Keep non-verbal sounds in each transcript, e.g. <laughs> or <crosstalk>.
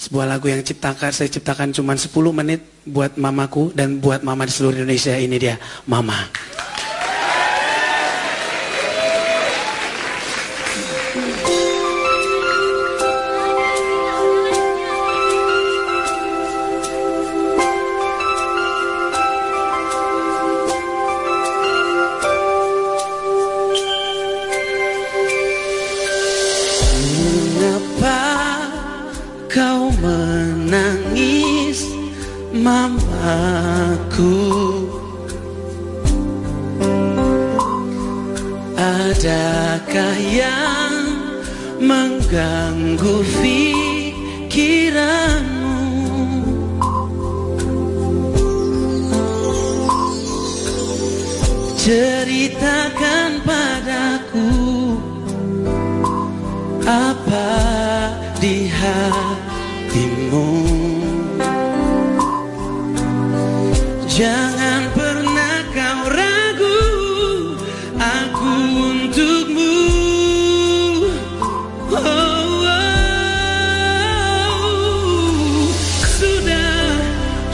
sebuah lagu yang ciptakan saya ciptakan cuma 10 menit buat mamaku dan buat mama di seluruh Indonesia. Ini dia mama mamaku. Adakah yang mengganggu pikiranmu? Ceritakan padaku apa Jangan pernah kau ragu Aku untukmu oh, oh. Sudah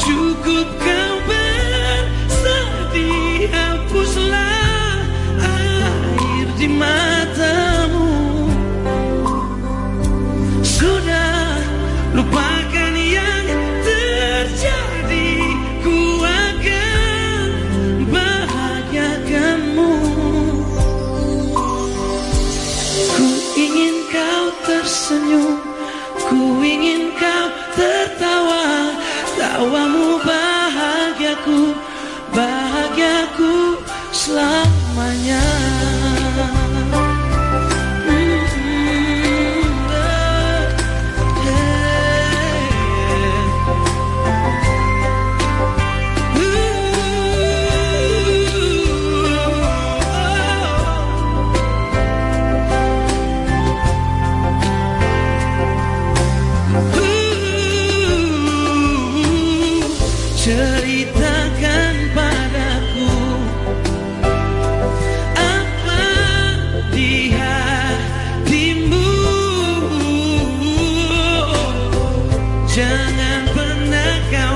cukup kau bersedih Hapuslah air di matamu sudah lupakan Tawamu bahagiaku Bahagiaku selamanya Jangan pernah kau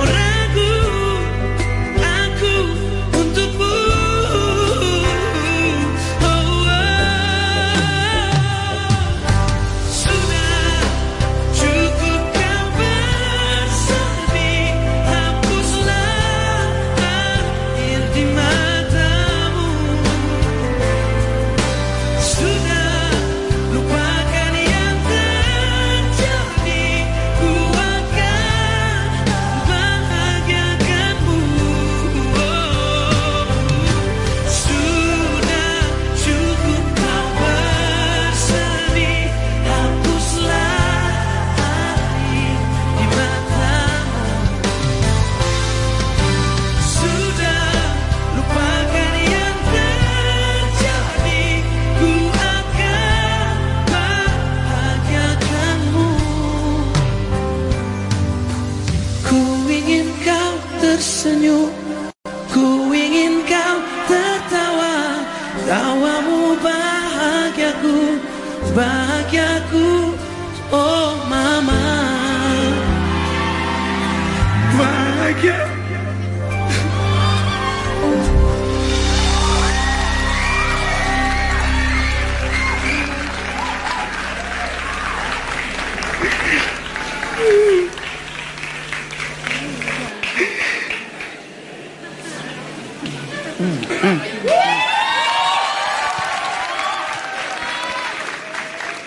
Bahagiaku Oh mama. Bahagia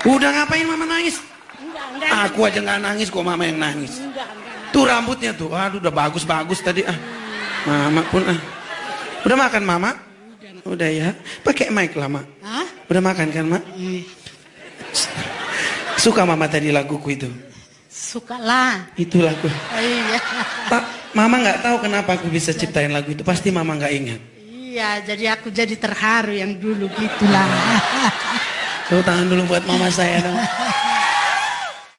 Udah ngapain mama nangis? Enggak, enggak. Aku aja nggak nangis kok mama yang nangis. Enggak, enggak. Tuh rambutnya tuh, aduh udah bagus-bagus tadi ah. Mama pun ah. Udah makan mama? Udah ya. Pakai mic lama. Hah? Udah makan kan mak? Suka mama tadi laguku itu. Suka lah. Itu lagu. Oh, iya. Pak, mama nggak tahu kenapa aku bisa ciptain lagu itu. Pasti mama nggak ingat. Iya, jadi aku jadi terharu yang dulu gitulah. <laughs> Tepuk tangan dulu buat mama saya dong.